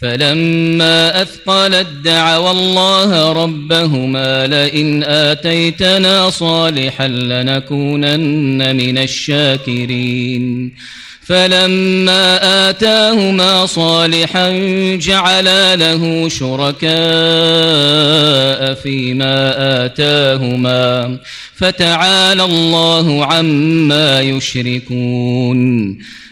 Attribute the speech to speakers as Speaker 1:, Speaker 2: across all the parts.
Speaker 1: فلما أثقلت دعوا الله ربهما لئن آتيتنا صالحا لنكونن من الشاكرين. فلما آتاهما صالحا جعلا له شركاء فيما آتاهما. فتعالى الله عما يشركون.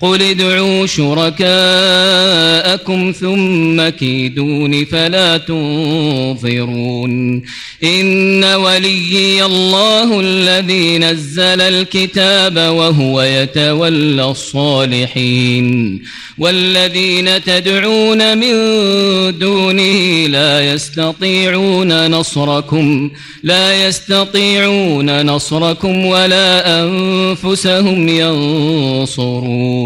Speaker 1: قل ادعوا شركاءكم ثم كيدون فلا تنظرون إن وليي الله الذي نزل الكتاب وهو يتولى الصالحين والذين تدعون من دونه لا يستطيعون نصركم لا يستطيعون نصركم ولا أنفسهم ينصرون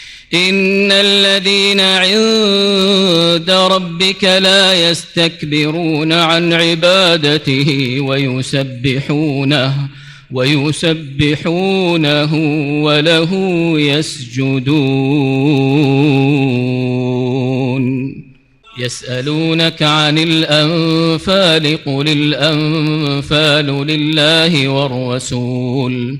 Speaker 1: إن الذين عند ربك لا يستكبرون عن عبادته ويسبحونه ويسبحونه وله يسجدون. يسألونك عن الأنفال قل الأنفال لله والرسول.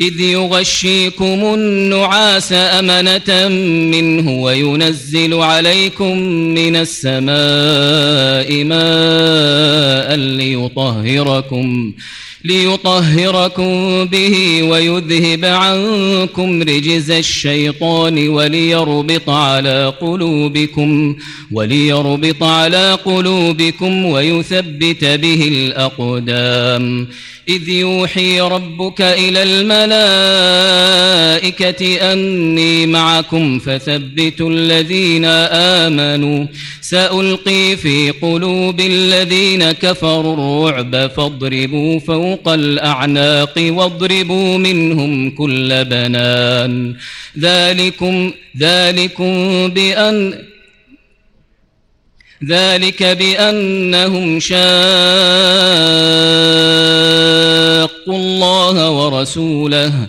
Speaker 1: إذ يغشيكم النعاس أمنة منه وينزل عليكم من السماء ماء ليطهركم ليطهركم به ويذهب عنكم رجز الشيطان وليربط على قلوبكم وليربط على قلوبكم ويثبت به الأقدام. إذ يوحي ربك إلى الملائكة أني معكم فثبتوا الذين آمنوا. سألقي في قلوب الذين كفروا الرعب فاضربوا فوق الأعناق واضربوا منهم كل بنان. ذلكم ذلكم بأن ذلك بأنهم شاقوا الله ورسوله.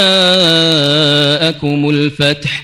Speaker 1: جاءكم الفتح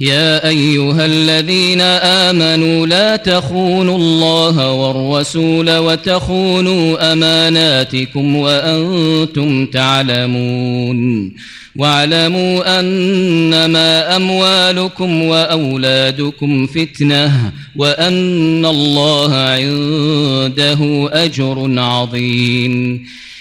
Speaker 1: يا أيها الذين آمنوا لا تخونوا الله والرسول وتخونوا أماناتكم وأنتم تعلمون. واعلموا أنما أموالكم وأولادكم فتنة وأن الله عنده أجر عظيم.